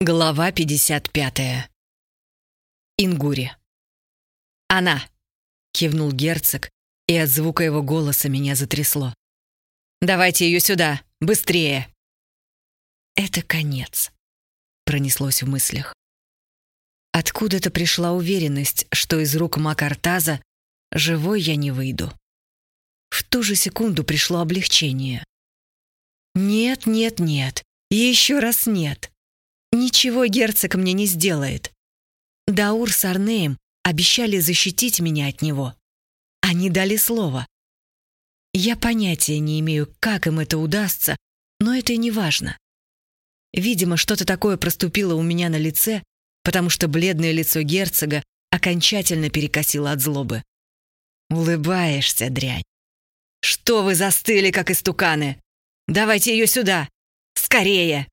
Глава 55. Ингури. «Она!» — кивнул герцог, и от звука его голоса меня затрясло. «Давайте ее сюда! Быстрее!» «Это конец», — пронеслось в мыслях. Откуда-то пришла уверенность, что из рук Макартаза живой я не выйду. В ту же секунду пришло облегчение. «Нет, нет, нет, еще раз нет!» Ничего герцог мне не сделает. Даур с Арнеем обещали защитить меня от него. Они дали слово. Я понятия не имею, как им это удастся, но это и не важно. Видимо, что-то такое проступило у меня на лице, потому что бледное лицо герцога окончательно перекосило от злобы. «Улыбаешься, дрянь. Что вы застыли, как истуканы? Давайте ее сюда! Скорее!»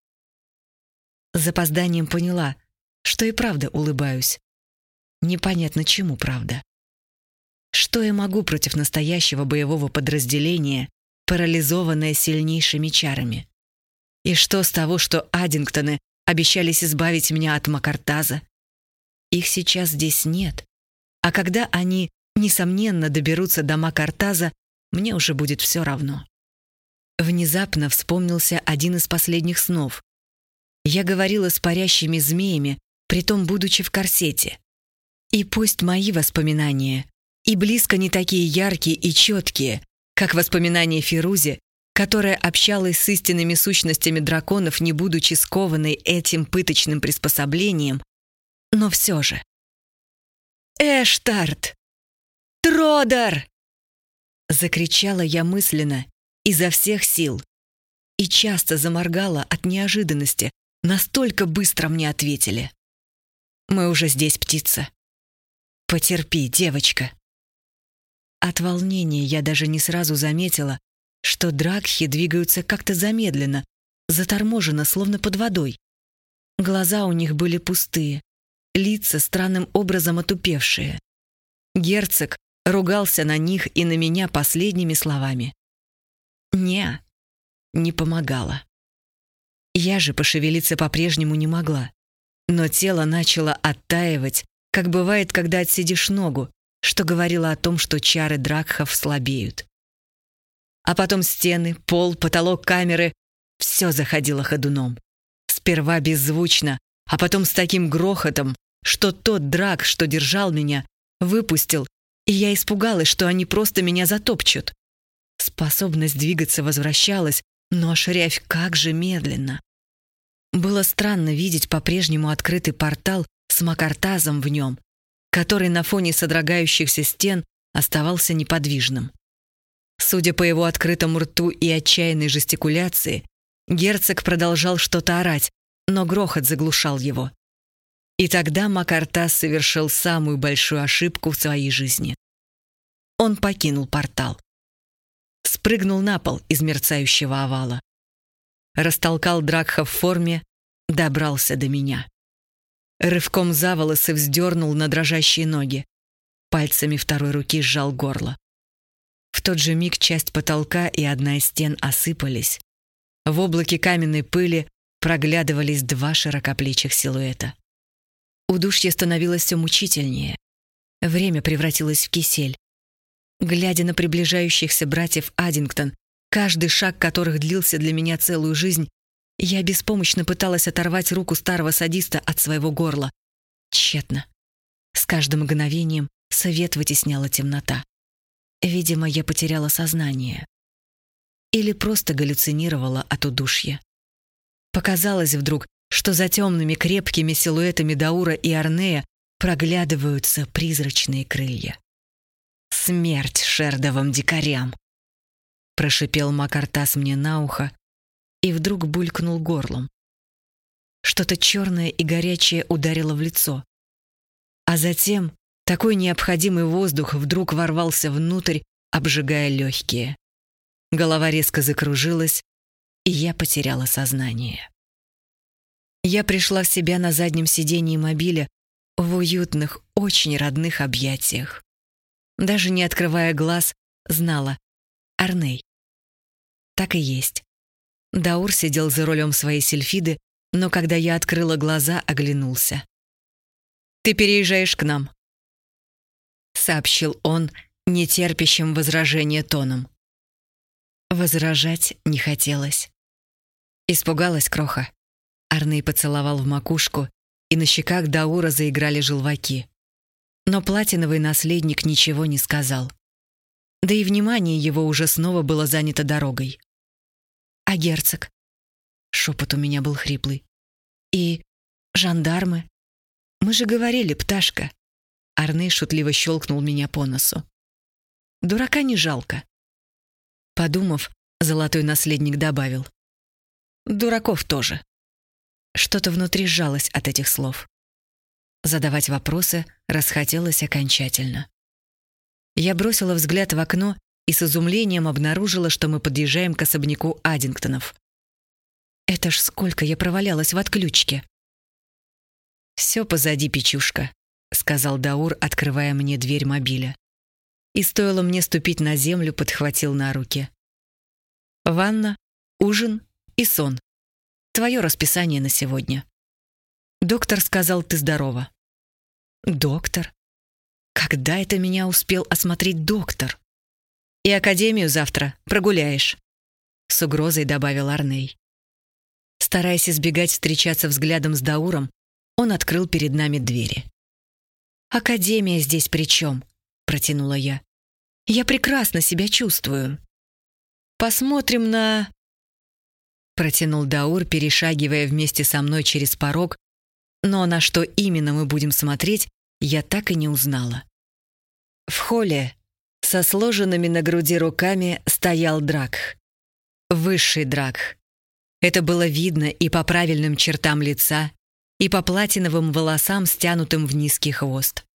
Запозданием поняла, что и правда улыбаюсь. Непонятно чему правда. Что я могу против настоящего боевого подразделения, парализованное сильнейшими чарами? И что с того, что Аддингтоны обещались избавить меня от Макартаза? Их сейчас здесь нет. А когда они, несомненно, доберутся до Макартаза, мне уже будет все равно. Внезапно вспомнился один из последних снов, я говорила с парящими змеями, притом будучи в корсете. И пусть мои воспоминания и близко не такие яркие и четкие, как воспоминания Фирузи, которая общалась с истинными сущностями драконов, не будучи скованной этим пыточным приспособлением, но все же. «Эштарт! Тродар!» Закричала я мысленно, изо всех сил, и часто заморгала от неожиданности, Настолько быстро мне ответили. «Мы уже здесь, птица. Потерпи, девочка». От волнения я даже не сразу заметила, что дракхи двигаются как-то замедленно, заторможенно, словно под водой. Глаза у них были пустые, лица странным образом отупевшие. Герцог ругался на них и на меня последними словами. «Не, не помогало». Я же пошевелиться по-прежнему не могла. Но тело начало оттаивать, как бывает, когда отсидишь ногу, что говорило о том, что чары Дракхов слабеют. А потом стены, пол, потолок камеры — все заходило ходуном. Сперва беззвучно, а потом с таким грохотом, что тот драк, что держал меня, выпустил, и я испугалась, что они просто меня затопчут. Способность двигаться возвращалась, но шрявь как же медленно. Было странно видеть по-прежнему открытый портал с макартазом в нем, который на фоне содрогающихся стен оставался неподвижным. Судя по его открытому рту и отчаянной жестикуляции, герцог продолжал что-то орать, но грохот заглушал его. И тогда Макартас совершил самую большую ошибку в своей жизни. Он покинул портал. Спрыгнул на пол из мерцающего овала растолкал Дракха в форме, добрался до меня. Рывком за волосы вздернул на дрожащие ноги. Пальцами второй руки сжал горло. В тот же миг часть потолка и одна из стен осыпались. В облаке каменной пыли проглядывались два широкоплечих силуэта. Удушье становилось все мучительнее. Время превратилось в кисель. Глядя на приближающихся братьев Аддингтон, каждый шаг которых длился для меня целую жизнь, я беспомощно пыталась оторвать руку старого садиста от своего горла. Тщетно. С каждым мгновением свет вытесняла темнота. Видимо, я потеряла сознание. Или просто галлюцинировала от удушья. Показалось вдруг, что за темными крепкими силуэтами Даура и Арнея проглядываются призрачные крылья. Смерть шердовым дикарям! Прошипел Макартас мне на ухо и вдруг булькнул горлом. Что-то черное и горячее ударило в лицо. А затем такой необходимый воздух вдруг ворвался внутрь, обжигая легкие. Голова резко закружилась, и я потеряла сознание. Я пришла в себя на заднем сидении мобиля в уютных, очень родных объятиях. Даже не открывая глаз, знала, Арней. Так и есть. Даур сидел за рулем своей сельфиды, но когда я открыла глаза, оглянулся. «Ты переезжаешь к нам», — сообщил он нетерпящим возражения тоном. Возражать не хотелось. Испугалась кроха. Арней поцеловал в макушку, и на щеках Даура заиграли желваки. Но платиновый наследник ничего не сказал. Да и внимание его уже снова было занято дорогой. «А герцог?» Шепот у меня был хриплый. «И жандармы?» «Мы же говорили, пташка!» Арней шутливо щелкнул меня по носу. «Дурака не жалко». Подумав, золотой наследник добавил. «Дураков тоже». Что-то внутри сжалось от этих слов. Задавать вопросы расхотелось окончательно. Я бросила взгляд в окно и с изумлением обнаружила, что мы подъезжаем к особняку Аддингтонов. Это ж сколько я провалялась в отключке. «Все позади, печушка», — сказал Даур, открывая мне дверь мобиля. И стоило мне ступить на землю, подхватил на руки. «Ванна, ужин и сон. Твое расписание на сегодня». Доктор сказал, ты здорова. Доктор? Когда это меня успел осмотреть доктор? И академию завтра прогуляешь. С угрозой добавил Арней. Стараясь избегать встречаться взглядом с Дауром, он открыл перед нами двери. «Академия здесь при чем?» — протянула я. «Я прекрасно себя чувствую». «Посмотрим на...» Протянул Даур, перешагивая вместе со мной через порог, но на что именно мы будем смотреть, я так и не узнала. В холле со сложенными на груди руками стоял Драк. Высший Драк. Это было видно и по правильным чертам лица, и по платиновым волосам, стянутым в низкий хвост.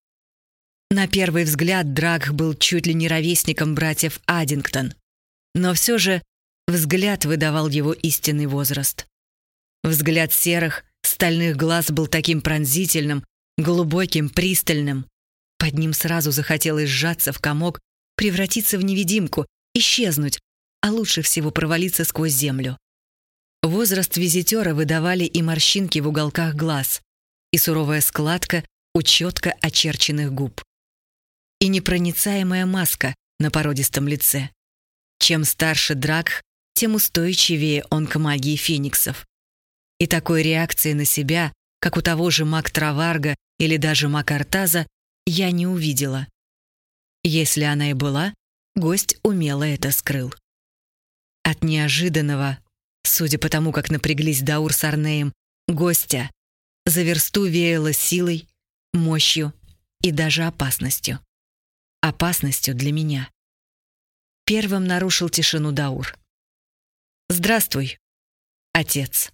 На первый взгляд Драк был чуть ли не ровесником братьев Аддингтон, но все же взгляд выдавал его истинный возраст. Взгляд серых, стальных глаз был таким пронзительным, глубоким, пристальным. Под ним сразу захотелось сжаться в комок, превратиться в невидимку, исчезнуть, а лучше всего провалиться сквозь землю. Возраст визитера выдавали и морщинки в уголках глаз, и суровая складка у четко очерченных губ. И непроницаемая маска на породистом лице. Чем старше Дракх, тем устойчивее он к магии фениксов. И такой реакции на себя, как у того же маг Траварга или даже маг Артаза, я не увидела. Если она и была, гость умело это скрыл. От неожиданного, судя по тому, как напряглись Даур с Арнеем, гостя, за версту веяло силой, мощью и даже опасностью. Опасностью для меня. Первым нарушил тишину Даур. «Здравствуй, отец».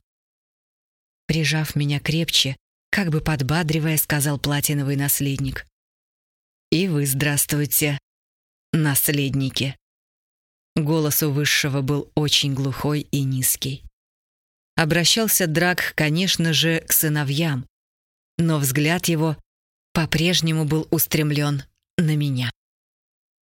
Прижав меня крепче, как бы подбадривая, сказал платиновый наследник. «И вы здравствуйте, наследники». Голос у высшего был очень глухой и низкий. Обращался Драк, конечно же, к сыновьям, но взгляд его по-прежнему был устремлен на меня.